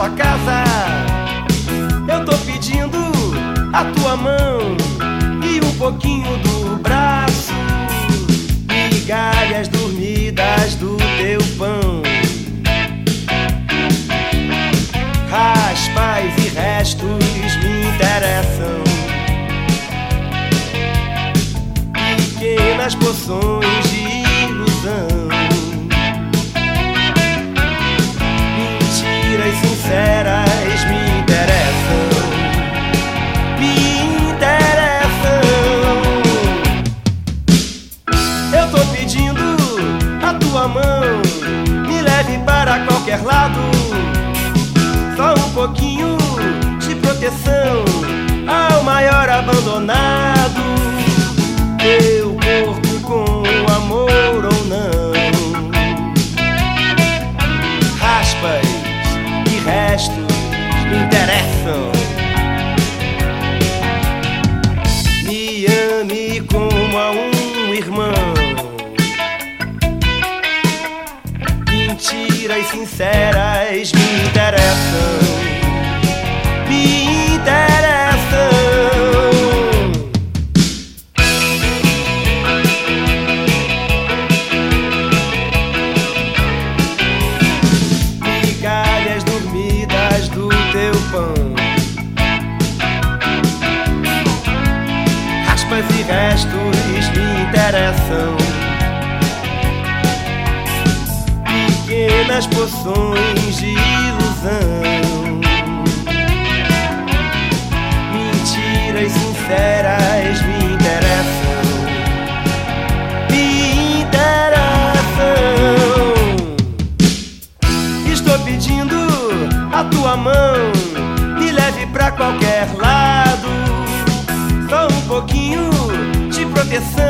sua casa. Eu tô pedindo a tua mão e um pouquinho do braço, migalhas dormidas do teu pão. Raspas e restos me interessam. Pequenas poções de ilusão. A tua mão. Me leve para qualquer lado. Só um pouquinho de proteção ao maior abandonado. Teu corpo com amor ou não. Raspas e restos me interessam. Sinceras me interessam. Me interessam. Migalhas dormidas do teu pão. Raspas e restos me interessam. Pequenas poções de ilusão. Mentiras sinceras me interessam. Me interessam. Estou pedindo a tua mão, me leve pra qualquer lado. Só um pouquinho de proteção